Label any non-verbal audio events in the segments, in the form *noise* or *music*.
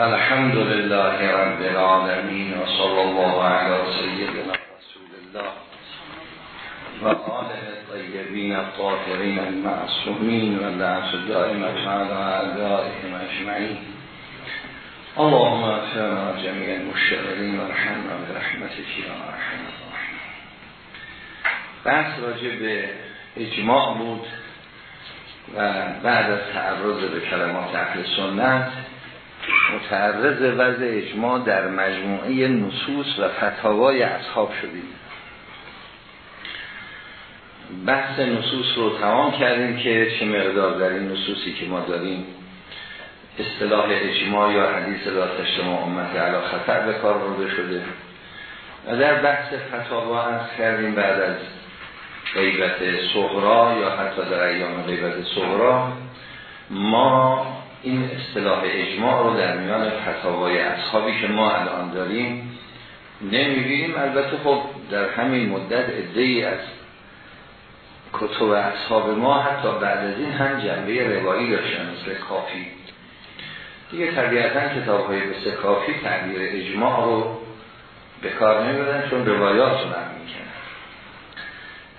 الحمد لله رب العالمين وصلى الله على سيدنا رسول الله و آله الطیبین الطاهرین المعصومین و لعنت دائمة على اعدائهم اجمعین. اللهم اغفرنا جميع المشتغلين ورحمنا برحمتك يا ارحم الراحمين بحث راجع به اجماع بود و بعد از تعرض به کلمات اهل سنت متعرض وضع اجماع در مجموعه نصوص و فتاوای اصحاب شدیم. بحث نصوص رو تمام کردیم که چه مقدار در این نصوصی که ما داریم اصطلاح اجماع یا حدیث لا تجتماع امت علا خطر به کار برده شده. و در بحث فتاوا از کردیم بعد از غیبت صغرا یا حتی در ایام غیبت صغرا ما این اصطلاح اجماع رو در میان فتاوای اصحابی که ما الان داریم نمی‌بینیم البته خب در همین مدت ادهی از کتب اصحاب ما حتی بعد از این هم جنبه روایی داشتن مثل کافی. دیگه طبیعتا کتاب های مثل کافی تعبیر اجماع رو به کار نمیدن چون روایات رو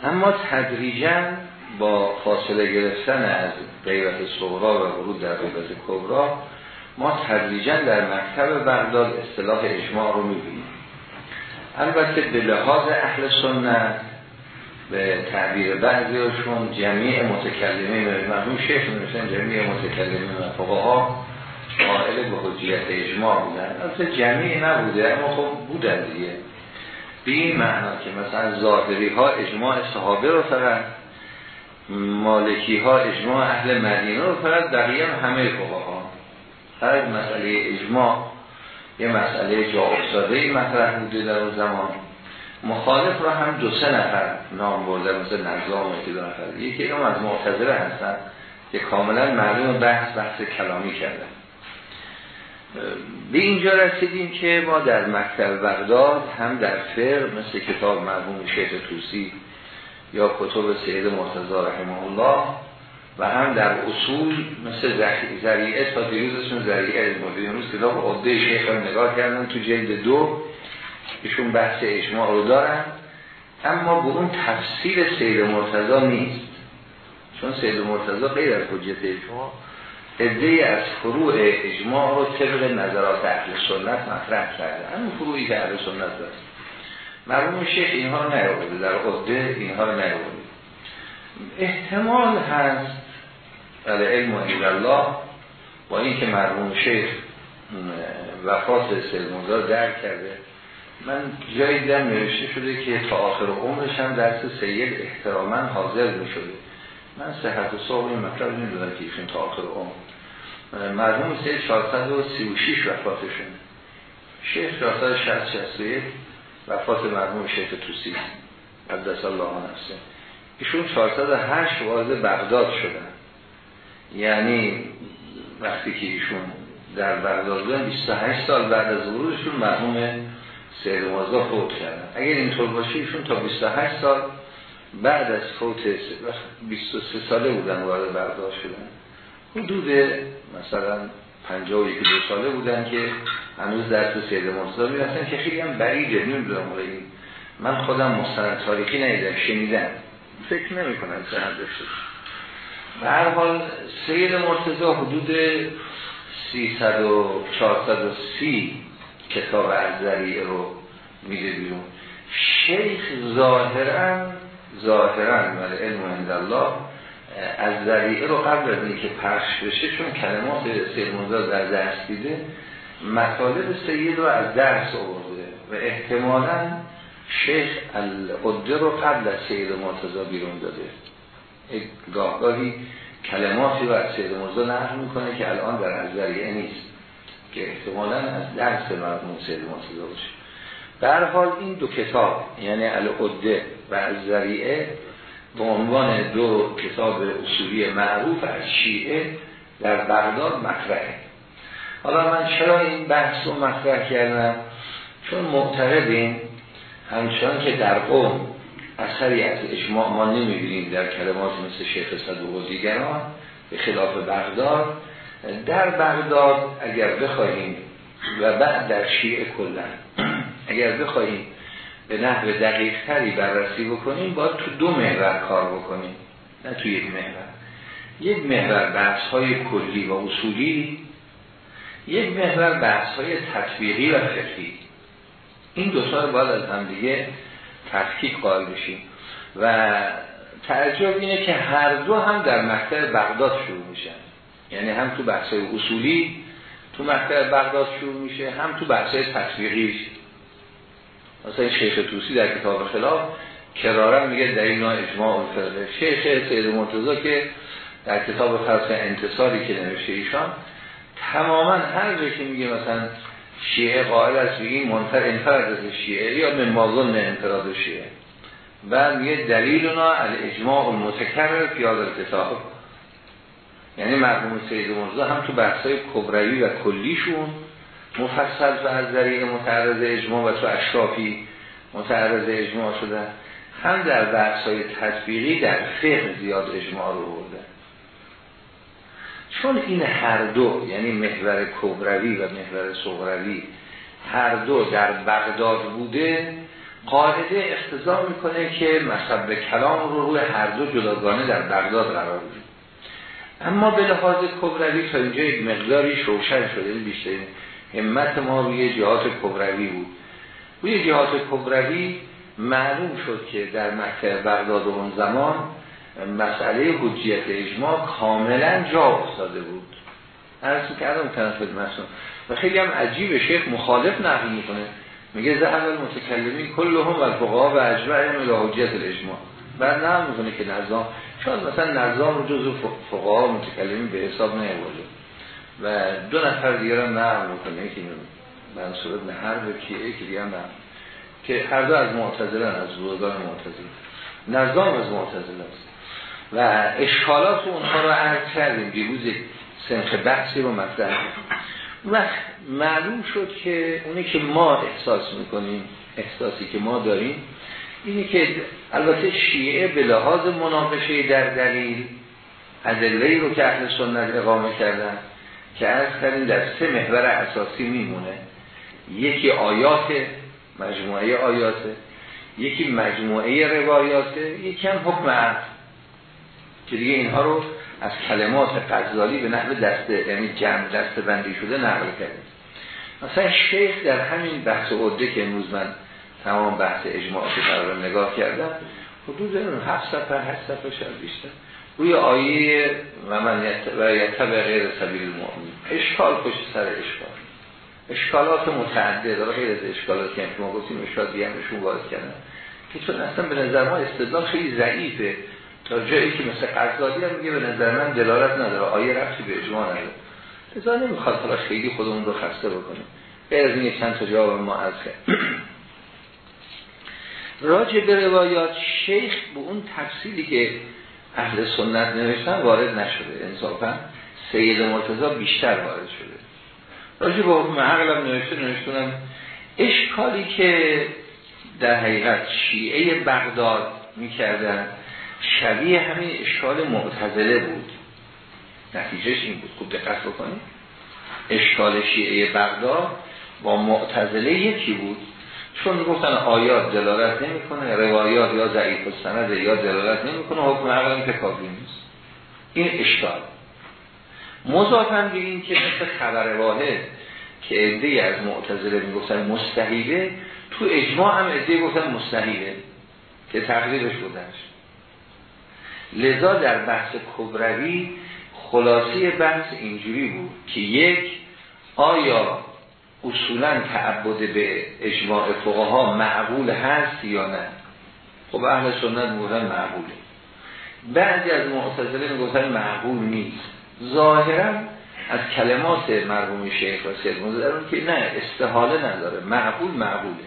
اما تدریجا با فاصله گرفتن از غیرت صغرا و ورود در غیبت کبرا ما تدریجا در مکتب بغداد اصطلاح اجماع رو می‌بینیم. البته به لحاظ اهل سنت به تعبیر بعضیشون جمعی متکلمین مرحوم شیخ می‌رسن جمعی متکلمین و فقها قائل به حجیت اجماع بودن. البته جمعی نبوده اما خب بودن دیگه. به این معنا که مثلا ظاهری ها اجماع صحابه رو فقط مالکی ها اجماع اهل مدینه رو فقط بقیه همه فقها. هر مسئله اجماع یه مسئله جا افتاده مطرح بوده در اون زمان. مخالف رو هم دو سه نفر نام برده مثل نظام که دو نفر. یکی هم از معتظره هستن که کاملا معلوم بحث بحث کلامی کردن. به اینجا رسیدیم که ما در مکتب بغداد هم در فقه مثل کتاب مرحوم شیخ توسی یا کتب سید مرتضی رحمه الله و هم در اصول مثل ذریعه تا دیروزشون ذریعه از مدیر روز کتاب عده شیخ رو نگاه کردن تو جلد دو ایشون بحث اجماع رو دارن. اما به اون تفسیر سید مرتضی نیست. چون سید مرتضی غیر از حجت اجماع ادهی از فروع اجماع رو طبق نظرات اهل سنت مطرح کرده. همون فروعی که اهل سنت داره مرموم شیخ اینها رو نیاورده در قده اینها رو نیاورده. احتمال هست بله علم و الله با این که مرموم شیخ وفات سلموزا درک کرده. من جایی دیدم نوشته شده که تا آخر عمرش هم درس سید احتراما حاضر می شده من صحت و صحب این مطلب نمی‌دونم که ایشون تا آخر عمر. مرحوم سید 436 وفاتشون شیخ 460 61 وفات مرحوم شیخ توسی قدس الله نفسه. ایشون 408 وارد بغداد شدن. یعنی وقتی که ایشون در بغداد بودن 28 سال بعد از ورودشون مرحوم سید مازدا فوت کردن. اگر اینطور باشه ایشون تا 28 سال بعد از فوت 23 ساله بودن وارد بغداد شدن. حدود مثلا 51 دو ساله بودن که هنوز درس سید مرتضی می‌رسن که خیلی هم بعیده نمی‌دونم این من خودم مستند تاریخی ندیدم شنیدم. فکر نمی کنم سند داشته به هر حال سید مرتضی حدود 300 و 430 کتاب از ذریعه رو میده بیرون. شیخ ظاهرا ظاهرا ولی علم الله از ذریعه رو قبل از اینکه پخش بشه چون کلمات سید در درس دیده مطالب سید رو از درس آورده و احتمالا شیخ القده رو قبل از سید مرتضی بیرون داده. گاهگاهی کلماتی رو از سید مرتضی نقل می‌کنه که الان در ذریعه نیست که احتمالا از درس مرمون سید مرتضی باشه. در حال این دو کتاب یعنی القده و از ذریعه به عنوان دو کتاب اصولی معروف از شیعه در بغداد مطرحه. حالا من چرا این بحث رو مطرح کردم؟ چون معتقدیم همچنان که در قوم اثری از اجماع ما نمی‌بینیم در کلمات مثل شیخ صدوق و دیگران به خلاف بغداد در بغداد اگر بخواهیم و بعد در شیعه کلن اگر بخواهیم به نحو دقیق تری بررسی بکنیم باید تو دو محور کار بکنیم نه تو یک محور. یک محور بحث های کلی و اصولی یک محور بحث های تطبیقی و فقهی. این دو رو باید از هم دیگه تفکیک قائل بشیم. و تعجب اینه که هر دو هم در مکتب بغداد شروع میشن. یعنی هم تو بحث اصولی تو مکتب بغداد شروع میشه هم تو بحث های تطبیقیش مثلا شیخ توسی در کتاب خلاف کرارم میگه در این نوع اجماع الفقه شیخ سید مرتضا که در کتاب خلص انتصاری که نوشته ایشان تماما هر جا که میگه مثلا شیعه قائل است بگیم منفر انفرد از شیعه یا من مازن انفراد شیعه. و میگه دلیلنا الاجماع المتکرر پیاد کتاب یعنی مرحوم سید مرزا هم تو بحثای کبروی و کلیشون مفصل و از ذریع متعرض اجماع و تو اشرافی متعرض اجماع شدن هم در بحثای تطبیقی در فقه زیاد اجماع رو برده. چون این هر دو یعنی محور کبروی و محور صغروی هر دو در بغداد بوده قاعده اختزام می‌کنه که مصب کلام رو روی هر دو جداگانه در بغداد قرار بوده اما به لحاظ کبروی تا اینجا یک مقداریش روشن شده بیشتر همت ما روی جهات کبروی بود. روی جهات کبروی معلوم شد که در مکتب بغداد اون زمان مسئله حجیت اجماع کاملا جا افتاده بود. عرضی کردم کنم خدمتون و خیلی هم عجیب شیخ مخالف نقل می‌کنه. میگه ذهب المتکلمین کلهم و الفقها و اجمعهم الى حجیت الاجماع. بعد نقل می‌کنه که نظام شاید مثلا نظام رو جزو فقها متکلمین به حساب نیاورده. و دو نفر دیگر هم نقل می‌کنه که منصور ابن حرب کیه که دیگه هم که هر دو از معتزله از بزرگان معتزله نظام از معتزله است. و اشکالات اونها رو عرض کردیم. دیروز سنخ بحثی رو مطرح و معلوم شد که اونی که ما احساس می‌کنیم احساسی که ما داریم اینی که البته شیعه به لحاظ مناقشه در دلیل ادله رو که اهل سنت اقامه کردن که از کردیم در سه محور اساسی میمونه. یکی آیات مجموعه آیاته یکی مجموعه روایاته یکی هم حکم عرض که دیگه اینها رو از کلمات غزالی به نحو دسته یعنی جمع دسته بندی شده نقل کردیم. مثلا شیخ در همین بحث عده که امروز من تمام بحث اجماعات قرار نگاه کردم حدود هفت صفحه هشت صفحه شد بیشتر. روی آیه و من یتبع غیر سبیل المؤمن اشکال پشت سر اشکال. اشکالات متعدد. غیر از اشکالات که ما گفتیم اشکال دیگه همشون وارد کردن. که چون اصلا به نظر ما استدلال خیلی ضعیفه. تا جایی که مثل قرضادی هم میگه به نظر من دلالت نداره. آیه رفتی به اجماع نداره. لذا نمی‌خواد حالا خیلی خودمون رو خسته بکنیم. غیر از این چند تا جواب ما از *clears throat* راجع به روایات شیخ به اون تفصیلی که اهل سنت نوشتن وارد نشده. انصافا سید مرتضا بیشتر وارد شده. راجع به حکم عقلم نوشته نوشتونم اشکالی که در حقیقت شیعه بغداد می‌کردن شبیه همین اشکال معتزله بود. نتیجهش این بود. خوب دقت بکنید. اشکال شیعه بغداد با معتزله یکی بود. چون گفتن آیات دلالت نمی‌کنه روایات یا ضعیف السند یا دلالت نمی‌کنه حکم عقل که کافی نیست. این اشکال. مضافن به این که مثل خبر واحد که عده از معتزله می‌گفتن مستحیله تو اجماع هم عده گفتن مستحیله که تقریبش بودنش لذا در بحث کبروی خلاصی بحث اینجوری بود که یک آیا اصولا تعبد به اجماع فقها معقول هست یا نه؟ خب اهل سنت می‌گفتن معقوله. بعضی از معتزله می‌گفتن معقول نیست. ظاهرا از کلمات مرحوم شیخ و سید که نه استحاله نداره. معقول معقوله.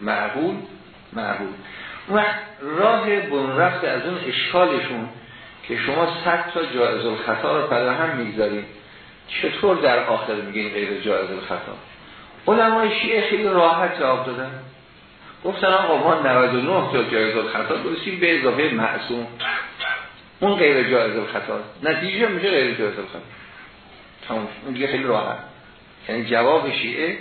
معقول معقول. و راه بنرفت از اون اشکالشون که شما صد تا جایز الخطا رو هم می‌گذارید. چطور در آخر میگین غیر جایز الخطا؟ علمای شیعه خیلی راحت جواب دادن. گفتن آقا ما 99 تا جایز الخطا برسیم به اضافه معصوم. اون غیر جایز الخطا نتیجه میشه غیر جایز الخطا. تمام اون دیگه خیلی راحت. یعنی جواب شیعه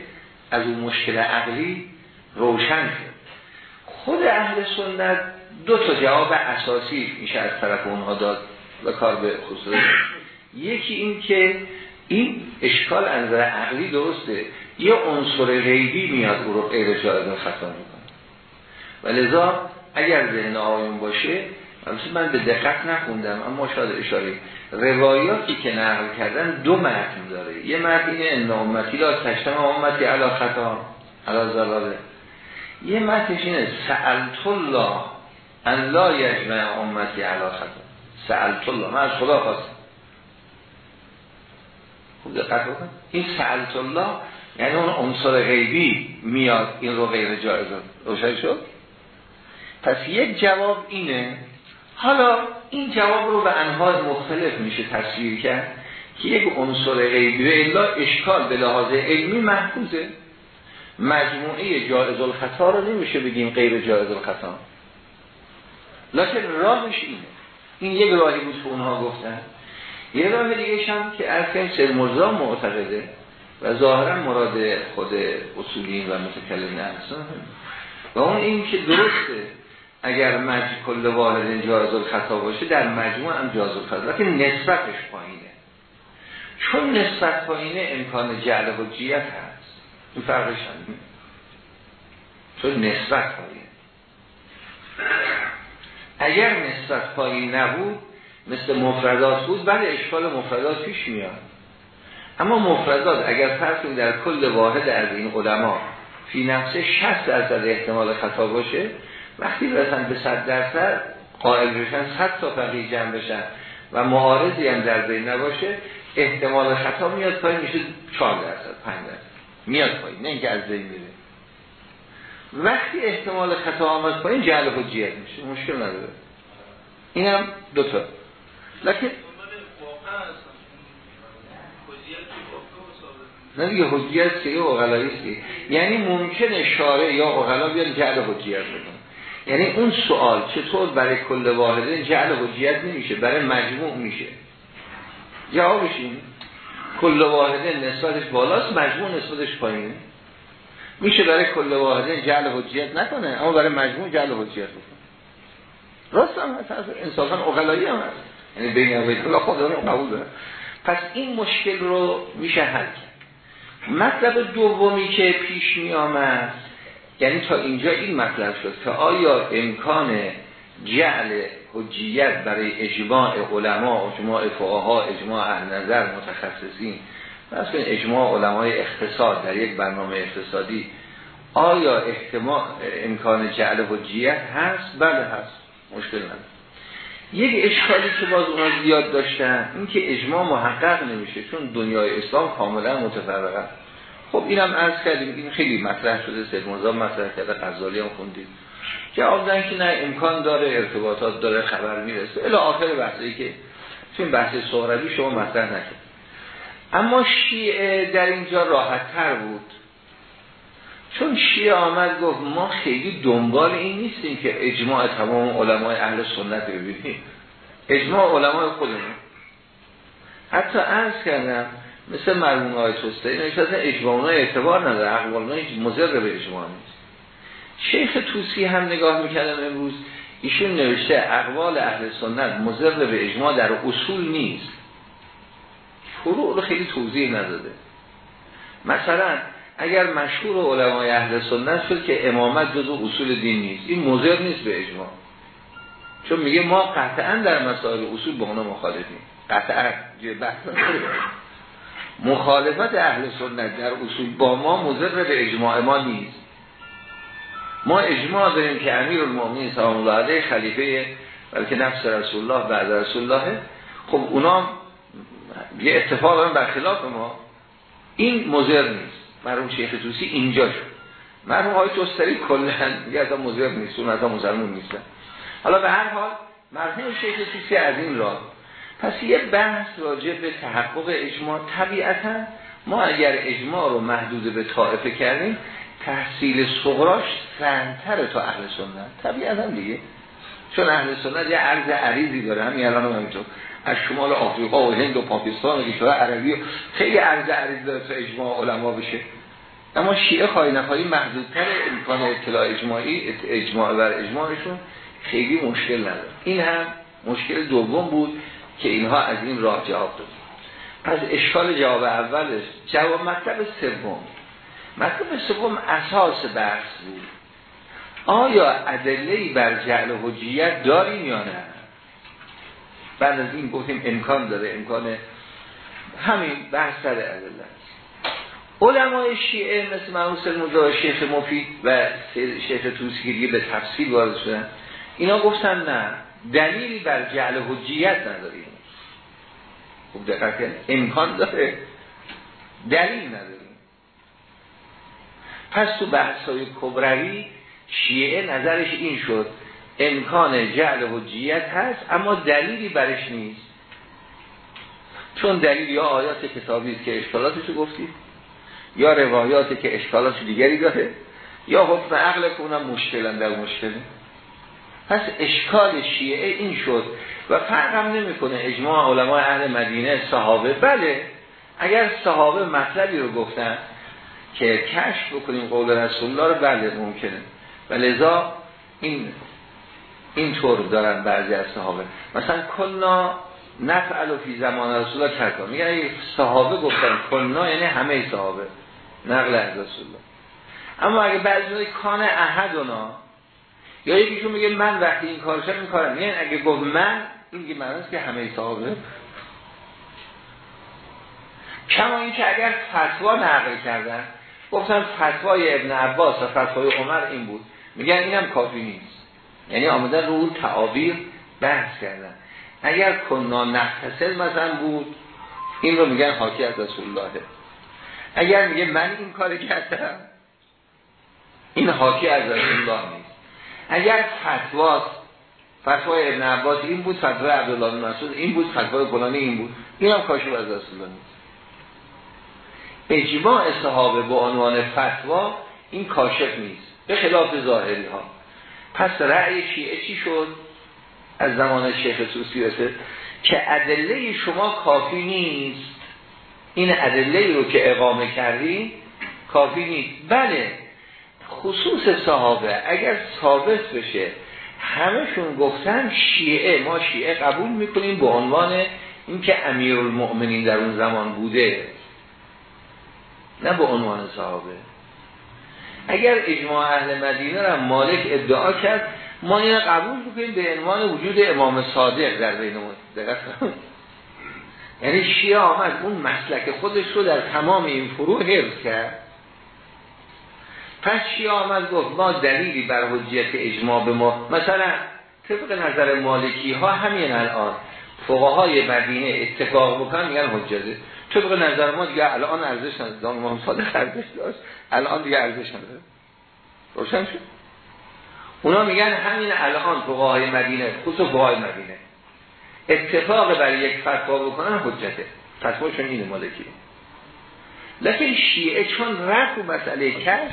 از اون مشکل عقلی روشن شد. خود اهل سنت دو تا جواب اساسی میشه از طرف اونها داد و کار به خصوص. یکی این که این اشکال انظر عقلی درسته. یه عنصر غیبی میاد او رو غیر جایز خطا می‌کنه. و لذا اگر ذهن آیون باشه من به دقت نخوندم اما شاید اشاره. روایاتی که نقل کردن دو متن داره. یه متن اینه ان امتی لا تشتم امتی علا خطا علا زلاله یه متنش اینه سألت الله ان لا یجمع امتی علا خطا سألت الله من از خدا خواستم. خوب دقت بکن. این سألت الله یعنی اون عنصر غیبی میاد این رو غیر جایز روشن شد؟ پس یک جواب اینه حالا این جواب رو به انواع مختلف میشه تصویر کرد که یک عنصر غیبی و الا اشکال به لحاظ علمی محفوظه. مجموعه جائز الخطا رو نمیشه بگیم غیر جائز الخطا لکن راهش اینه. این یک راهی بود که اونها گفتن. یه راه دیگه هم که ارکن سر مرزا معتقده و ظاهرا مراد خود اصولین و متکلم هستن و اون این که درسته اگر مجموع کل والد جایز الخطا باشه در مجموع هم جایز الخطا. لیکن نسبتش پایینه. چون نسبت پایینه امکان جعل جیت هست. این فرقش هم چون نسبت پایینه. اگر نسبت پایین نبود مثل مفردات بود بله اشکال مفردات پیش میاد. اما مفردات اگر فرض در کل واحد از این علما فی نفسه 60 درصد احتمال خطا باشه وقتی برسن به صد درصد قائل بشن صد تا فقیه جمع بشن و معارضی هم در بین نباشه احتمال خطا میاد پایین میشه 4 درصد 5 درصد. میاد پایین نه اینکه از بین میره وقتی احتمال خطا آمد پایین جعل حجیت میشه. مشکل نداره. این هم دوتا لکن نه دیگه حجیت که یه اغلایی یعنی ممکنه شاره یا اغلا بیان جعل حجیت بکن یعنی اون سوال چطور برای کل واحده جعل حجیت نمیشه برای مجموع میشه. جوابش این. کل واحده نسبتش بالاست مجموع نسبتش پایینه میشه برای کل واحده جعل حجیت نکنه اما برای مجموع جعل حجیت بکنه. راست هم هست. انصافا اقلایی هم هست. یعنی بین اویت خودمون قبول داره. پس این مشکل رو میشه حل کرد. مطلب دومی که پیش می آمد یعنی تا اینجا این مطلب شد که آیا امکان جعل حجیت برای اجماع علما اجماع فقها اجماع نظر متخصصین مثلا اجماع علمای اقتصاد در یک برنامه اقتصادی آیا احتمال امکان جعل حجیت هست؟ بله هست. مشکل نداره. یک اشکالی که باز اونا زیاد داشتن این که اجماع محقق نمیشه چون دنیای اسلام کاملا متفرقه. خب اینم عرض کردیم این خیلی مطرح شده سید مطرح کرده غزالی هم خوندیم. جواب دادن که نه امکان داره ارتباطات داره خبر می‌رسه. الی آخر بحثی که چون بحث سهروی شما مطرح نکرد. اما شیعه در اینجا راحت تر بود. چون شیعه آمد گفت ما خیلی دنبال این نیستیم که اجماع تمام علمای اهل سنت ببینیم. اجماع علمای خودمون. حتی عرض کردم مثل مرمون های توسته این اجماع اعتبار نداره اقوال هیچ مزر به اجماع نیست. شیخ توسی هم نگاه می‌کردم امروز ایشون نوشته اقوال اهل سنت مزر به اجماع در اصول نیست. فروع رو خیلی توضیح نداده. مثلا اگر مشهور علمای اهل سنت شد که امامت جزو اصول دین نیست. این مزر نیست به اجماع. چون میگه ما قطعا در مسائل اصول با اونا مخالفیم. قطعا. مخالفت اهل سنت در اصول با ما مضر به اجماع ما نیست. ما اجماع داریم که امیر المؤمنین سلام الله علیه خلیفه بلکه نفس رسول الله بعد رسول الله خب اونا یه اتفاق هم برخلاف ما. این مضر نیست. مرحوم شیخ توسی اینجا شد. مرحوم های توستری کلن میگه از نیست اون از مسلمون نیستن حالا به هر حال مرحوم شیخ توسی از این راه. پس یه بحث راجع به تحقق اجماع. طبیعتا ما اگر اجماع رو محدود به طائفه کردیم تحصیل صغراش سنتر تا اهل سنت. طبیعتا دیگه. چون اهل سنت یه عرض عریضی داره همین الان هم همینطور از شمال آفریقا و هند و پاکستان و کشور عربی خیلی عرض عرض داره تا اجماع علما بشه. اما شیعه خواهی نخواهی محدودتر امکان اطلاع اجماعی اجماع بر اجماعشون خیلی مشکل نداره. این هم مشکل دوم بود که اینها از این راه جواب داد پس اشکال جواب اولش جواب مطلب سوم. مطلب سوم اساس بحث بود. آیا ادله بر جعل حجیت داریم یا نه؟ بعد از این گفتیم امکان داره امکان همین بحث سر ادله علمای شیعه مثل معروس المجا شیخ مفید و شیخ توسیگیری به تفصیل وارد شدن اینا گفتن نه دلیلی بر جعل حجیت نداریم. خوب دقت امکان داره دلیل نداریم. پس تو بحث های کبروی شیعه نظرش این شد امکان جعل حجیت هست اما دلیلی برش نیست. چون دلیل یا آیات کتابی که اشکالاتش رو گفتید یا روایاتی که اشکالات دیگری داره یا حکم عقل که اونم مشکلن در مشکله پس اشکال شیعه این شد و فرق هم نمی‌کنه. اجماع علمای اهل مدینه صحابه بله اگر صحابه مطلبی رو گفتن که کشف بکنیم قول رسول الله رو بله ممکنه. و لذا این این طور دارن بعضی از صحابه. مثلا کلنا نفعل فی زمان رسول الله کرد میگن صحابه گفتن کلنا یعنی همه صحابه. نقل از رسول الله. اما اگه بعضی کان احدنا یا یکیشون میگه من وقتی این کارشم این کارم یعنی اگه گفت من این که معنی که همه صحابه. کما این که اگر فتوا نقل کردن گفتن فتوای ابن عباس و فتوای عمر این بود. میگن اینم کافی نیست. یعنی آمدن رو تعابیر بحث کردن. اگر کنا نختصل مثلا بود این رو میگن حاکی از رسول الله. اگر میگه من این کار کردم این حاکی از رسول الله نیست. اگر فتوا فتوای ابن عباس این بود فتوای عبدالله مسعود این بود فتوای فلانی این بود. این هم کاشف از رسول الله نیست. اجماع صحابه با عنوان فتوا این کاشف نیست. به خلاف ظاهری ها پس رأی شیعه چی شد؟ از زمان شیخ سوسی رسه که ادله شما کافی نیست. این ادله رو که اقامه کردی کافی نیست. بله خصوص صحابه اگر ثابت بشه همشون گفتن شیعه ما شیعه قبول می‌کنیم به عنوان اینکه المؤمنین در اون زمان بوده. نه به عنوان صحابه. اگر اجماع اهل مدینه را مالک ادعا کرد ما این قبول بکنیم به عنوان وجود امام صادق در بین دقت یعنی شیعه آمد اون مسلک خودش رو در تمام این فروع حفظ کرد. پس شیعه آمد گفت ما دلیلی بر حجیت اجماع به ما مثلا طبق نظر مالکی ها همین الان. فقهای مدینه اتفاق بکن میگن حجته طبق نظر ما دیگه الان ارزش نداره. امام صادق ارزش داشت. الان دیگه ارزش نداره. روشن شد؟ اونا میگن همین الان فقهای مدینه خصوص فقهای مدینه اتفاق برای یک فتوا بکنن حجته. فتواشون اینه مالکی. لیکن شیعه چون رفت و مسئله کش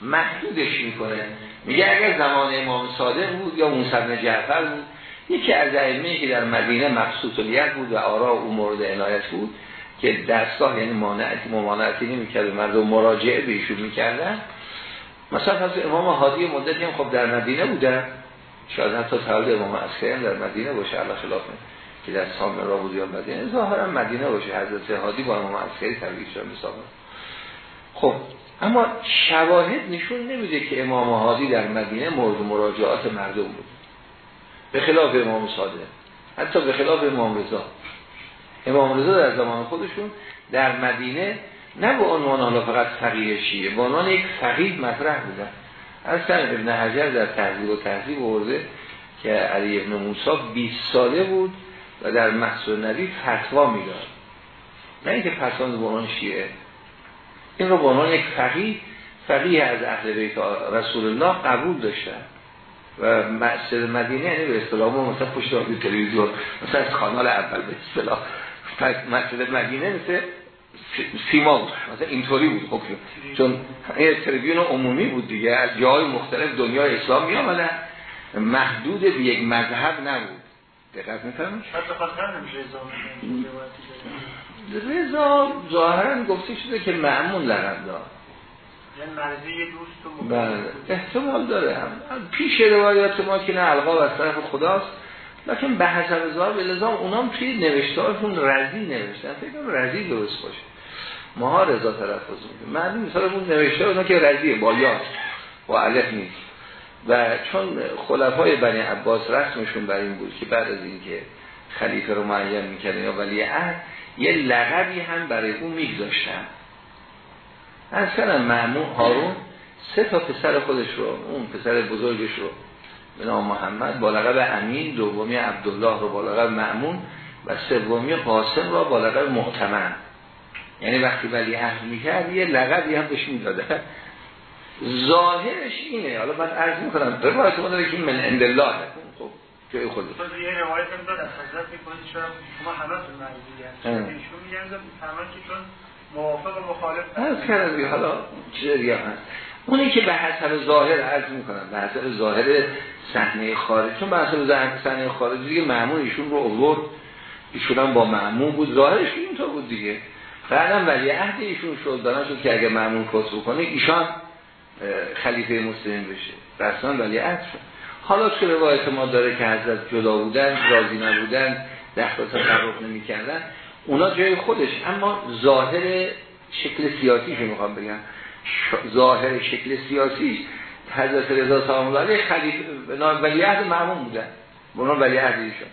محدودش می‌کنه. میگه اگر زمان امام صادق بود یا موسی بن جعفر بود یکی از ائمه که در مدینه مقصود بود و آرا او مورد عنایت بود که دستگاه یعنی مانعتی ممانعتی نمی‌کرد مردم مراجعه به ایشون می‌کردن. مثلا پس امام حادی مدتی هم خب در مدینه بودن شاید حتی تولد امام عسکری در مدینه باشه الله خلاف که در را بود یا مدینه. ظاهرا مدینه باشه. حضرت حادی با امام عسکری تبعید شدن خب اما شواهد نشون نمیده که امام حادی در مدینه مورد مراجعات مردم بود. به خلاف امام صادق. حتی به خلاف امام رضا. امام رضا در زمان خودشون در مدینه نه به عنوان حالا فقط فقیه شیعه به عنوان یک فقیه مطرح بودن. از سن ابن حجر در تحضیب و تحضیب ورده که علی ابن موسی 20 ساله بود و در محصول نبی فتوا می‌داد. نه اینکه فتوا به عنوان شیعه. این رو به عنوان یک فقیه فقیه از اهل بیت رسول الله قبول داشتن. و مسجد مدینه یعنی به اصطلاح مثلا پشت تلویزیون مثلا کانال اول به اصطلاح. مسجد مدینه مثل سیما بود. مثلا اینطوری بود خب. چون این تلویزیون عمومی بود دیگه. از جای مختلف دنیای اسلام می آمدن محدود به یک مذهب نبود. دقت می‌کنم رضا رضا ظاهرا گفته شده که معمون لقب دار یعنی بله. احتمال داره هم. پیش روایات ما که نه القاب از طرف خداست. لیکن به حسب ظاهر به لزام اونام توی نوشتارشون رزی نوشتن. فکر رزی درست باشه. ماها رضا تلفظ می‌کنیم معلوم مثلا اون نوشته اونا که رزیه. با یاد با الف نیست. و چون خلفای بنی عباس رسمشون بر این بود که بعد از اینکه خلیفه رو معین می‌کردن یا ولی عهد یه لقبی هم برای اون میگذاشتن. اصلا معمون هارون سه تا پسر خودش رو اون پسر بزرگش رو به نام محمد با لقب امین دومی عبدالله رو با لقب معمون و سومی قاسم را با لقب معتمن یعنی وقتی ولی عهد می‌کرد یه لقبی هم بهش می‌داده. ظاهرش اینه. حالا من عرض می‌کنم روایت ما داره که من عند الله خب جای خود یه روایت هم از حضرت می‌کنید شما همه مرزی هست ایشون میگن که چون موافق و مخالف از کردم حالا چیز دیگه هست. اونی که به حسب ظاهر عرض می‌کنم به حسب ظاهر صحنه خارج چون حسب صحنه خارج دیگه معمول ایشون رو آورد. ایشون هم با معمول بود. ظاهرش اینطور بود دیگه. بعدم ولی عهد ایشون شد. دانا شد که اگه معمول کس بکنه ایشان خلیفه مسلم بشه. رسان ولی عهد شد. حالا چه روایت ما داره که حضرت جدا بودن راضی نبودن دخل تصرف نمی کردن اونا جای خودش. اما ظاهر شکل سیاسیش می‌خوام بگم. ظاهر شکل سیاسی حضرت رضا سلام الله علیه خلیفه ولی عهد معمول بودن به عنوان ولی عهد ایشون.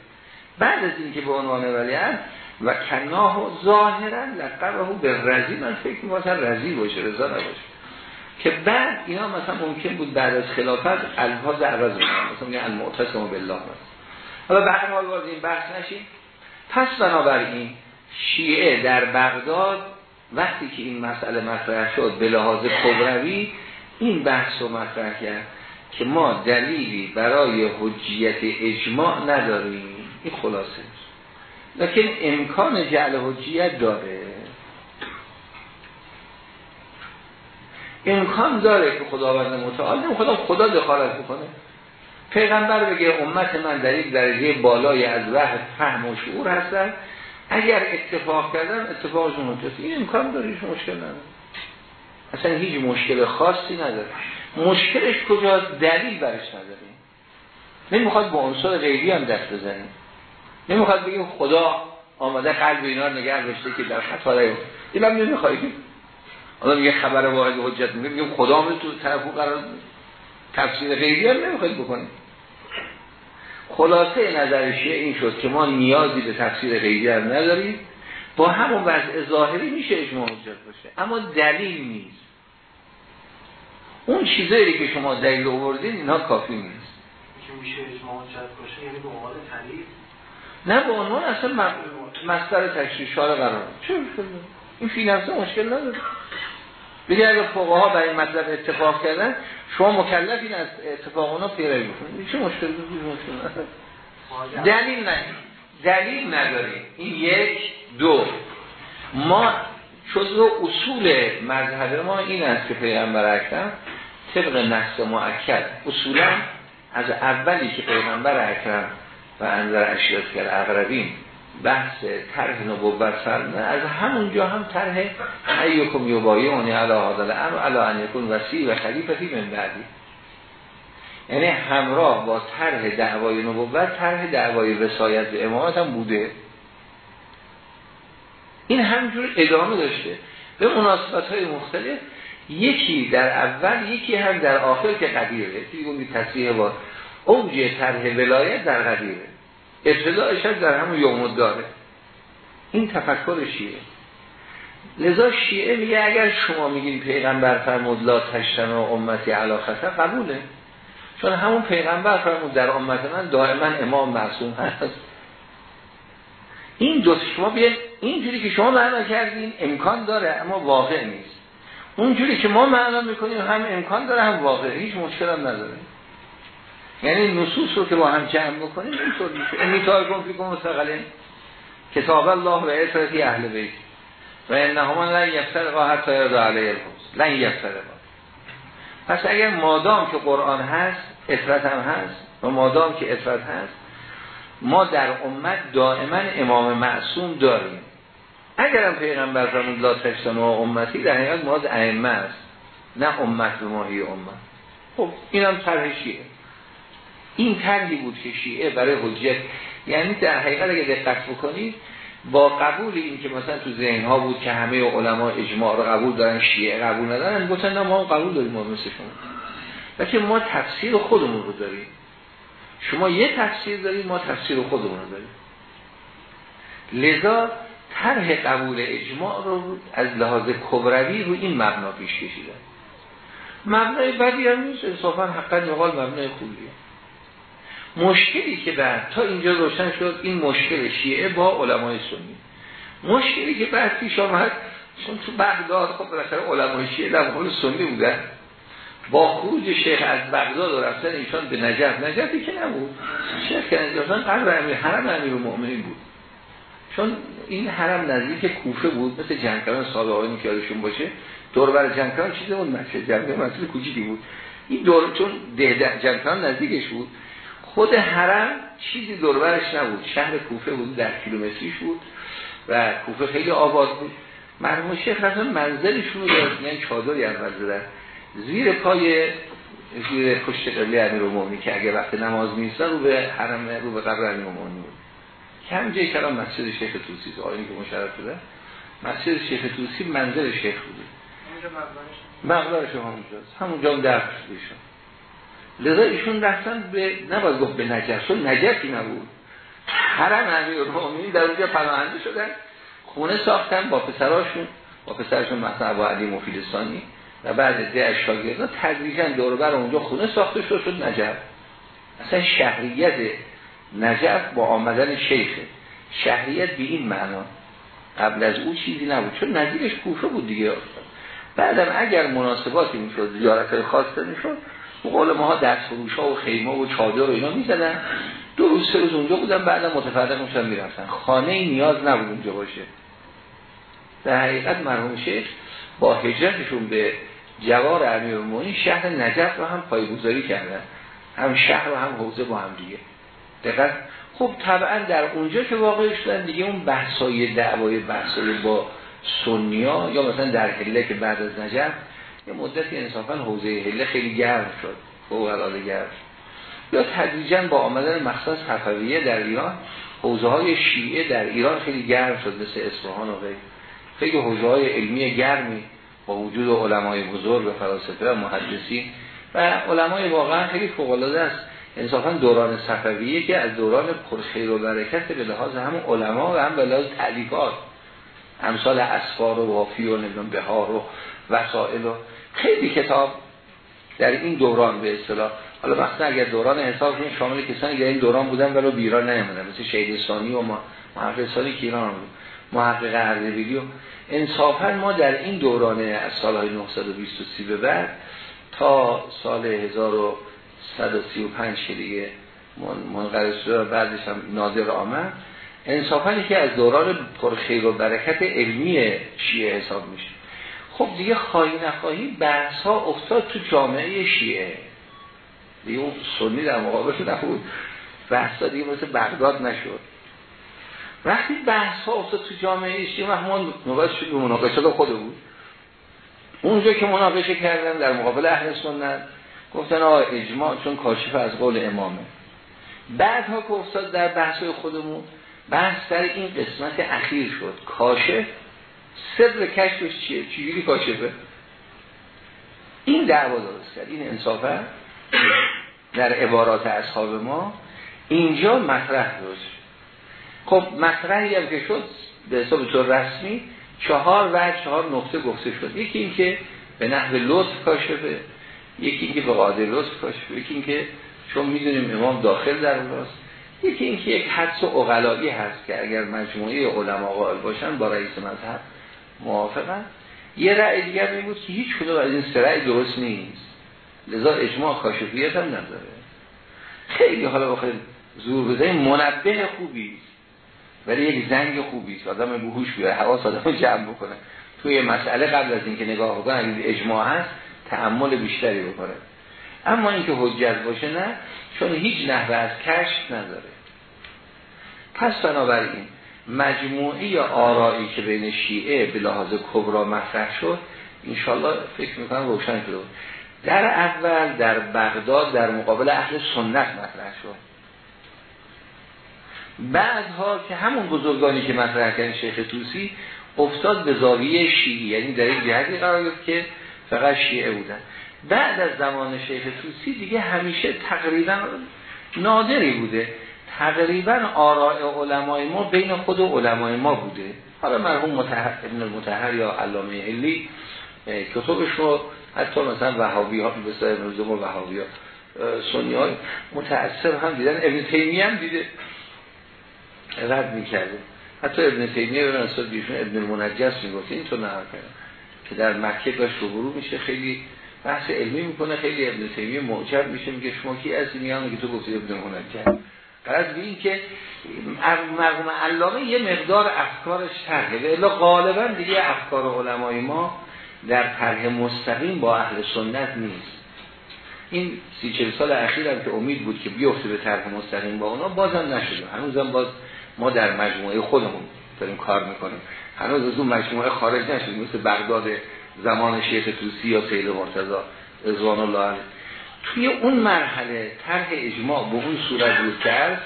بعد از اینکه به عنوان ولی عهد و کناه ظاهرا لقبه به رزی من فکر می‌کنم رزی باشه رضا نباشه. که بعد اینا مثلا ممکن بود بعد از خلافت الفاظ عوض بکنن. مثلا میگن المعتصم بالله حالا به هر حال این بحث نشیم. پس بنابراین شیعه در بغداد وقتی که این مسئله مطرح شد به لحاظ کبروی این بحث رو مطرح کرد که ما دلیلی برای حجیت اجماع نداریم. این خلاصه. لیکن امکان جعل حجیت داره. امکان داره که خداوند متعال خدا خدا دخالت بکنه. پیغمبر بگه امت من در یک درجه بالای از وحد فهم و شعور هستن. اگر اتفاق کردن اتفاقشون حجت این امکان داره هیچ مشکل نداره. اصلا هیچ مشکل خاصی نداره. مشکلش کجاست؟ دلیل برش نداریم نمی‌خواد با عنصر غیبی هم دست بزنیم. نمی‌خواد بگیم خدا آمده قلب اینا رو نگه داشته که در خطا نیفته این هم نمی‌خوایم حالا میگه خبر واحد حجت میگه. میگیم خدا هم تو طرفو قرار تفسیر غیبی هم نمی‌خواید بکنیم. خلاصه نظر شیعه این شد که ما نیازی به تفسیر غیبی هم نداریم. با همون وضع ظاهری میشه اجماع حجت باشه. اما دلیل نیست. اون چیزایی که شما دلیل آوردین اینها کافی نیست. میشه یعنی به عنوان دلیل نه به عنوان اصلا مصدر تشریح شاره قرار چه این فی نفسه مشکل نداره. بگه اگر ها برای این مطلب اتفاق کردن شما این از اتفاق اونا پیروی بکنید چه مشکل دلیل نه. دلیل نداریم این یک دو. ما جزو اصول مذهب ما این است که پیغمبر اکرم طبق نص معکد اصولا از اولی که پیغمبر اکرم و انظر اشیاء کرد اقربین بحث طرح نبوت فرمه از همونجا هم طرح یوبایی اونی علا حاضر امر علا انیکون وسیع و خلیفتی من بعدی. یعنی همراه با طرح دعوای نبوت طرح دعوای وسایت به امامت هم بوده. این همجور ادامه داشته. به مناسبت های مختلف یکی در اول یکی هم در آخر که قدیره. یکی تصریح با اوج طرح ولایت در قدیره. ابتدایش در همون یوم داره این تفکر شیعه. لذا شیعه میگه اگر شما میگین پیغمبر فرمود لا تشتن و امتی علا خطر قبوله. چون همون پیغمبر فرمود در امت من دائما امام معصوم هست. این دو شما بیاین اینجوری که شما معنا کردین امکان داره اما واقع نیست. اونجوری که ما معنا می‌کنیم هم امکان داره هم واقع هیچ مشکل هم نداره. یعنی نصوص رو که با هم جمع بکنیم اینطور میشه. امی فیکم مستقلین کتاب الله و اطرتی اهل بیت. و انهما لن یفترقا حتی یرد علیه الحوز لن یفترقا. پس اگر مادام که قرآن هست اطرت هم هست و مادام که اطرت هست ما در امت دائما امام معصوم داریم. اگرم پیغمبر فرمود لا تجتمع امتی در حقیقت مراد ائمه است. نه امت به ماهی امت. خب اینم طرح شیعه. این طرحی بود که شیعه برای حجت. یعنی در حقیقت اگه دقت بکنید با قبول این که مثلا تو ذهن ها بود که همه علما اجماع رو قبول دارن شیعه قبول ندارن گفتن ما قبول داریم ما مثل شما. که ما تفسیر خودمون رو داریم. شما یه تفسیر داریم ما تفسیر خودمون رو داریم. لذا طرح قبول اجماع رو از لحاظ کبروی رو این مبنا پیش کشیدن. مبنای بدی هم نیست انصافا حقا نقال مبنای خوبیه. مشکلی که بعد تا اینجا روشن شد این مشکل شیعه با علمای سنی. مشکلی که بعد پیش آمد چون تو بغداد خب بالاخره علمای شیعه در مقابل سنی بودن. با خروج شیخ از بغداد و رفتن ایشان به نجف. نجفی که نبود. شیخ که نجفتن قلب امیر حرم امیر مؤمنین بود. چون این حرم نزدیک کوفه بود مثل جنگلان سال آقایی که یادشون باشه دور بر جنگلان چیزی اون مسجد جنگلان مسجد کوچیکی بود. این دور چون ده جنگلان نزدیکش بود. خود حرم چیزی دوربرش نبود. شهر کوفه بود در کیلومتریش بود و کوفه خیلی آباد بود. مرحوم شیخ رفتن منزلشون رو داشت یعنی چادری اول زدن زیر پای زیر پشت قبله که اگه وقت نماز میستن رو به حرم رو به قبر امیر بود. کم جای کلام مسجد شیخ توسی آینی که مشرف شده. مسجد شیخ توسی منزل شیخ بوده. مقدارش همونجاست همونجا در شده لذا ایشون رفتن به نباید گفت به نجف. چون نجفی نبود. حرم امیر در اونجا پناهنده شدن. خونه ساختن با پسراشون. با پسرشون مثلا ابو علی مفیدستانی و بعد ده از شاگردان تدریجا دور بر اونجا خونه ساخته شد شد نجف. اصلا شهریت نجف با آمدن شیخه شهریت به این معنا. قبل از او چیزی نبود. چون نزدیکش کوفه بود دیگه. بعدم اگر مناسباتی می‌شد زیارت خواسته می‌شد قول ما دست فروش ها و خیمه و چادر و اینا می‌زدن. دو روز سه روز اونجا بودن بعدم متفرق میشن می‌رفتن. خانه نیاز نبود اونجا باشه. در حقیقت مرحوم شیخ با هجرتشون به جوار امیر شهر نجف رو هم پایگذاری کردن. هم شهر و هم حوزه با هم دیگه. دقیقا خب طبعا در اونجا که واقع شدن دیگه اون بحثای دعوای بحثای با سنیا یا مثلا در هله که بعد از نجف یه مدتی انصافا حوزه هله خیلی گرم شد فوق العاده گرم یا تدریجا با آمدن مخصوص صفویه در ایران حوزه های شیعه در ایران خیلی گرم شد مثل اصفهان و غیر خیلی حوزه های علمی گرمی با وجود علمای بزرگ و فلاسفه و محدثین. و علمای واقعا خیلی فوق العاده است. انصافا دوران صفویه که از دوران پرخیر و برکت به لحاظ هم علما و هم به لحاظ تعلیقات امثال اسفار و وافی و نمی‌دونم بهار و وسائل و خیلی کتاب در این دوران به اصطلاح. حالا وقتی اگر دوران حساب کنیم شامل کسانی که این دوران بودن ولو بیرا نمیدن مثل شهیدستانی و محققستانی که ایران رو محقق اردبیلی و انصافا ما در این دوران از سالهای 923 به بعد تا سال 1000 135 دیگه منقرض شد بعدش هم نادر آمد. انصافا که از دوران پرخیر و برکت علمی شیعه حساب میشه. خب دیگه خواهی نخواهی بحث ها افتاد تو جامعه شیعه. دیگه اون سنی در مقابلش نبود. بحث ها دیگه مثل بغداد نشد. وقتی بحث ها افتاد تو جامعه شیعه محمد نوبت شد به مناقشه خود بود. اونجا که مناقشه کردن در مقابل اهل سنت گفتن آقا اجماع چون کاشف از قول امامه. بعدها که افتاد در بحث خودمون بحث در این قسمت اخیر شد. کاشف سر کشفش چیه؟ چجوری کاشفه؟ این دعوا درست کرد. این انصافه در عبارات اصحاب ما اینجا مطرح داشت خب مطرحی هم که شد به حساب طور رسمی چهار و چهار نقطه گفته شد. یکی این که به نحو لطف کاشفه. یکی این که به قاعده لطف کاشفه یکی این که چون می‌دونیم امام داخل در اوناست یکی این که یک حدس و اغلایی هست که اگر مجموعه علما قائل باشن با رئیس مذهب موافقن. یه رأی دیگر می بود که هیچ کدوم از این سرعی درست نیست. لذا اجماع کاشفیت هم نداره. خیلی حالا بخیر زور بزنی منبه خوبی ولی یک زنگ خوبی است. آدم بهوش بیاره حواس آدم جمع بکنه. توی مسئله قبل از اینکه نگاه بکنه اگه اجماع هست تعمل بیشتری بکنه. اما اینکه حجت باشه نه چون هیچ نحوه از کشف نداره. پس بنابراین مجموعی آرایی که بین شیعه به لحاظ کبرا مطرح شد انشالله فکر می‌کنم روشن شد در اول در بغداد در مقابل اهل سنت مطرح شد. بعدها که همون بزرگانی که مطرح کردن شیخ توسی افتاد به زاویه شیعی یعنی در این جهتی قرار گرفت که فقط شیعه بودن. بعد از زمان شیخ توسی دیگه همیشه تقریبا نادری بوده. تقریبا آراء علمای ما بین خود و علمای ما بوده. حالا مرحوم متحر ابن المتحر یا علامه علی کتبش رو حتی مثلا وهابی ها مثل ابن و وهابی ها سنی های متأثر هم دیدن. ابن تیمیه هم دیده. رد می‌کرده. حتی ابن تیمیه به نسبت بیشون ابن المنجس می‌گفت. این تو نه که در مکه باش روبرو میشه خیلی بحث علمی می‌کنه خیلی ابن تیمیه معجب میشه میگه شما کی از میان که تو گفتی ابن منجس قرار این که مرحوم علامه یه مقدار افکارش طرحه و الا غالبا دیگه افکار علمای ما در طرح مستقیم با اهل سنت نیست. این سی چل سال اخیر هم که امید بود که بیفته به طرح مستقیم با اونا بازم نشده. هنوزم باز ما در مجموعه خودمون داریم کار می‌کنیم. هنوز از اون مجموعه خارج نشدیم مثل بغداد زمان شیخ توسی یا سید مرتضا رضوان الله توی اون مرحله طرح اجماع به اون صورت بود که عرض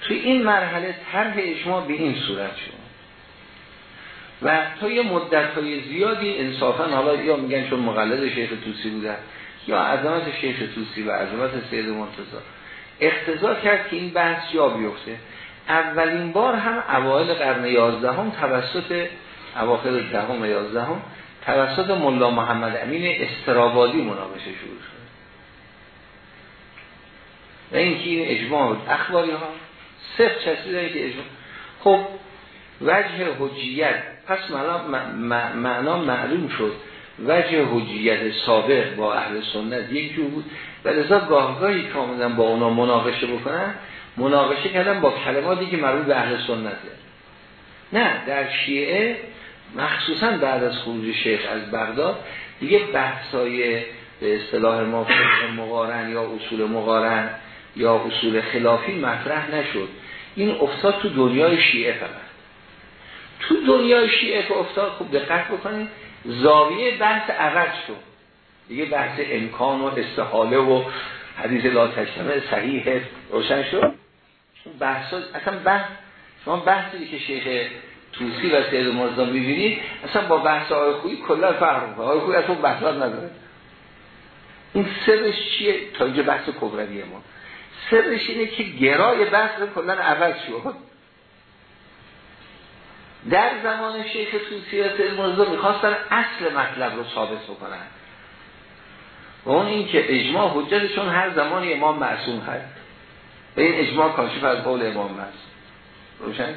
توی این مرحله طرح اجماع به این صورت شد. و تا یه مدت های زیادی انصافا حالا یا میگن چون مقلد شیخ توسی بودن یا عظمت شیخ توسی و عظمت سید مرتضا اختزا کرد که این بحث جا بیفته. اولین بار هم اوایل قرن یازدهم توسط اواخر دهم و یازدهم توسط ملا محمد امین استرابادی مناقشه شروع شد. و اینکه این اجماع بود اخباری ها صفت چسبیدن که اجماع. خب وجه حجیت پس معنا معلوم شد. وجه حجیت سابق با اهل سنت یک جور بود. و لذا گاهگاهی که آمدن با اونا مناقشه بکنن مناقشه کردن با کلماتی که مربوط به اهل سنته. نه در شیعه مخصوصا بعد از خروج شیخ از بغداد دیگه بحثای به اصطلاح ما مقارن یا اصول مقارن یا اصول خلافی مطرح نشد. این افتاد تو دنیای شیعه فقط. تو دنیای شیعه که افتاد خوب دقت بکنید زاویه بحث عوض شد. دیگه بحث امکان و استحاله و حدیث لا تشتمه صحیح روشن شد. بحث اصلا بحث شما بحثی که شیخ توسی و سید مرزا می‌بینید اصلا با بحث آقای خویی کلا فرق می‌کنه. آقای خویی اصلا بحثات نداره. این سرش چیه؟ تا اینجا بحث کبروی ما. سرش اینه که گرای بحث کلا عوض شد. در زمان شیخ توسی و سید مرزا می‌خواستن اصل مطلب رو ثابت بکنن. و اون این که اجماع حجتشون هر زمانی امام معصوم هست. و این اجماع کاشف از قول امام هست روشن؟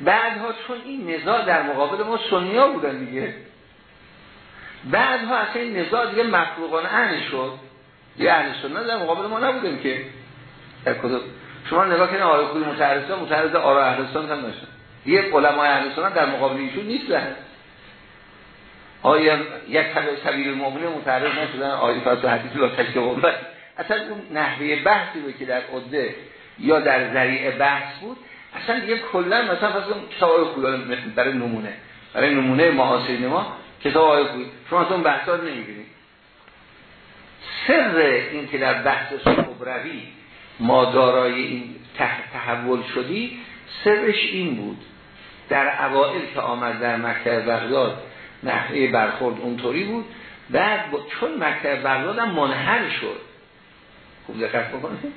بعدها چون این نزاع در مقابل ما سنیا بودن دیگه. بعدها اصلا این نزاع دیگه مفروغان اهل شد. یه اهل سنت در مقابل ما نبودیم که. شما نگاه کنید آقای خوی متعرض متعرض آرا اهل سنت هم نشد یه علمای اهل سنت در مقابل ایشون نیستن آیا یک سبیل المؤمنه متعرض نشدن؟ آیه فاطمه حدیث لا تشکه اصلا اون نحوه بحثی رو که در عده یا در ذریع بحث بود اصلا دیگه کلا مثلا فرض کتاب آیه برای نمونه برای نمونه معاصرین ما کتاب آیه خوی شما اصلا بحثا رو نمی‌بینید سر این که در بحث صبروی ما دارای این تحول شدی سرش این بود. در اوائل که آمد در مکتب بغداد نحوه برخورد اونطوری بود. بعد چون مکتب بغداد هم منحل شد. خوب دقت بکنید.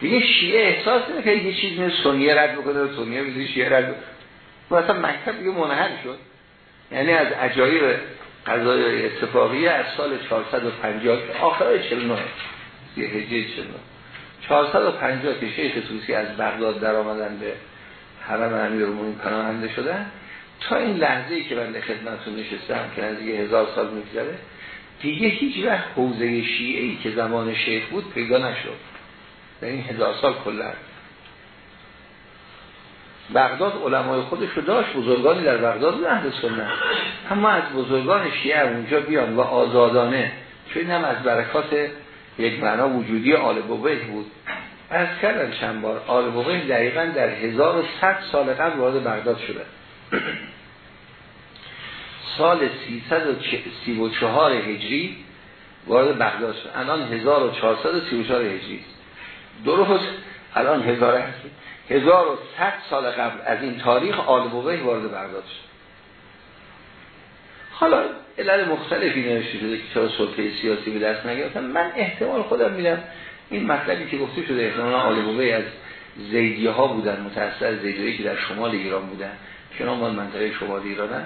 دیگه شیعه احساس که یه چیز مثل سنیه رد بکنه سنیه بزید شیعه رد بکنه مثلا مکتب دیگه منحل شد. یعنی از عجایب قضای اتفاقیه از سال 450 آخرای 49 یه هجه 49 450 که شیخ توسی از بغداد در آمدن به حرم امیر المومنین پناهنده شدن. تا این لحظه ای که بنده خدمتتون نشستم که یه هزار سال میگذره دیگه هیچ وقت حوزه شیعه ای که زمان شیخ بود پیدا نشد. در این هزار سال کلا. بغداد علمای خودش رو داشت بزرگانی در بغداد بود اهل سنت. اما از بزرگان شیعه اونجا بیان و آزادانه. چون هم از برکات یک معنا وجودی آل بود. از کردن چند بار آل بقیه دقیقا در 1100 سال قبل وارد بغداد شده. سال 334 هجری وارد بغداد شد. الان 1434 هجری درست الان هزار هست 1100 سال قبل از این تاریخ آل وارد بغداد شد. حالا علل مختلفی نوشته شده که چرا سلطه سیاسی به دست نگرفتن. من احتمال خودم میدم این مطلبی که گفته شده احتمال آلبوبه از زیدیه ها بودن متأثر زیدیه که در شمال ایران بودن که نام منطقه شمال ایرانن.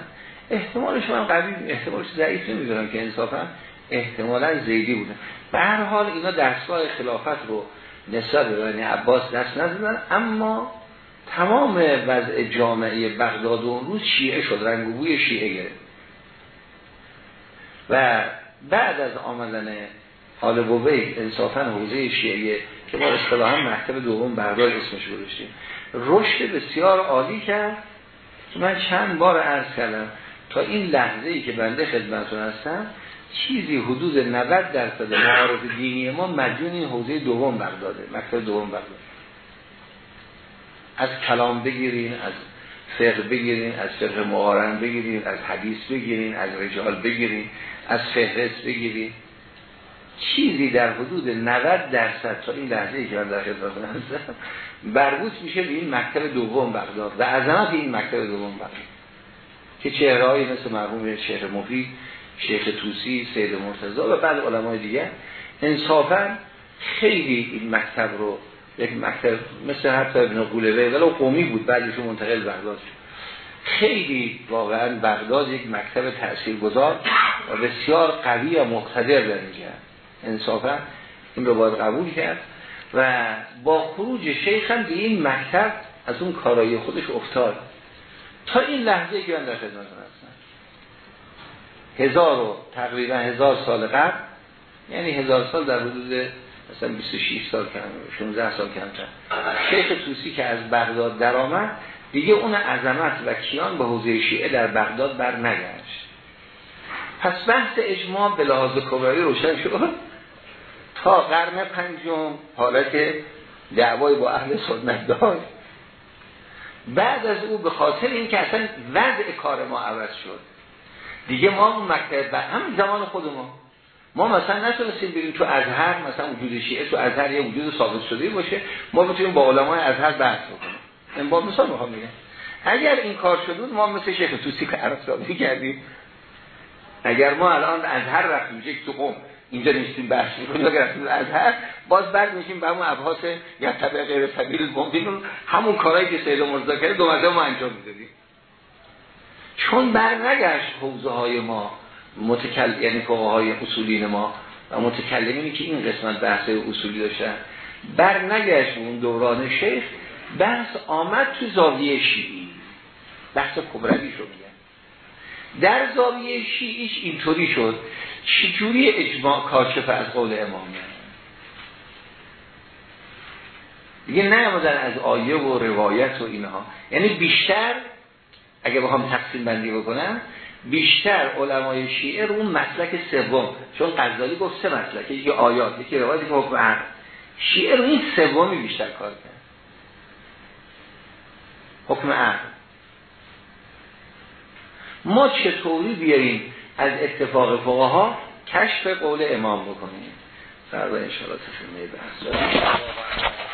احتمالش من قوی احتمالش ضعیف نمی‌دونم که انصافا احتمالا زیدی بودن به هر حال اینا دستگاه خلافت رو نسبت به عباس دست نزدن اما تمام وضع جامعه بغداد و اون روز شیعه شد رنگ بوی شیعه گرفت. و بعد از آمدن حال بوبی انصافا حوزه شیعه که ما اصطلاحا مکتب دوم بردار اسمش گذاشتیم رشد بسیار عالی کرد. من چند بار عرض کردم تا این لحظه ای که بنده خدمتون هستم چیزی حدود 90 درصد معارف دینی ما مدیون این حوزه دوم بغداده مکتب دوم بغداد از کلام بگیرین از فقه بگیرین از فقه مقارن بگیرین از حدیث بگیرین از رجال بگیرین از فهرست بگیرین. چیزی در حدود 90 درصد تا این لحظه ای که من در خدمت هستم بربوط میشه به این مکتب دوم بغداد و عظمت این مکتب دوم بغداد که چهرهایی مثل مرحوم شیخ مفید شیخ توسی سید مرتضی و بعد علمای دیگه انصافا خیلی این مکتب رو یک مکتب مثل حتی ابن قولوه ولو قومی بود بعدشون منتقل بغداد شد. خیلی واقعا بغداد یک مکتب تاثیرگذار و بسیار قوی و مقتدر در اینجا. انصافا این رو باید قبول کرد و با خروج شیخ هم این مکتب از اون کارایی خودش افتاد. تا این لحظه که من در خدمت هستم. هزار و تقریبا هزار سال قبل یعنی هزار سال در حدود مثلا 26 سال کم 16 سال کمتر. شیخ توسی که از بغداد درآمد دیگه اون عظمت و کیان به حوزه شیعه در بغداد بر نگشت پس بحث اجماع به لحاظ کبرایی روشن شد. تا قرن پنجم حالت دعوای با اهل سنت داشت. بعد از او به خاطر این که اصلا وضع کار ما عوض شد. دیگه ما اون مکتب هم زمان خودمون. ما مثلا نتونستیم بریم تو ازهر مثلا وجود شیعه تو ازهر یه وجود ثابت شده باشه ما بتونیم با علمای ازهر بحث بکنیم. این با مثال می‌خوام بگم. اگر این کار شد ما مثل شیخ توسی که عرب کردیم. اگر ما الان از هر رفتیم یک تو قوم. اینجا نیستیم بحث می‌کنیم. اگر از هر باز بعد میشیم به همون ابحاث یا طبع غیر سبیل ممکن همون کارهایی که سید مرزا کرده دو مزه ما انجام می‌دادیم. چون بر نگشت حوزه های ما متکل یعنی فقه های اصولین ما و متکلمینی که این قسمت بحث اصولی داشتن بر نگشت اون دوران شیخ بحث آمد تو زاویه شیعی. بحث کبروی شد. در زاویه شیعیش اینطوری شد. چجوری اجماع کاشف از قول امامه؟ دیگه نیامدن از آیه و روایت و اینها. یعنی بیشتر اگه بخوام تقسیم بندی بکنم بیشتر علمای شیعه رو مسلک سوم چون غزالی گفت سه مسلک یکی آیات یکی روایت یکی حکم شیعه رو این سومی بیشتر کار کرد. حکم عقل. ما چطوری بیاریم از اتفاق فقها کشف قول امام بکنیم؟ فردا انشاءالله تفهمه بحث.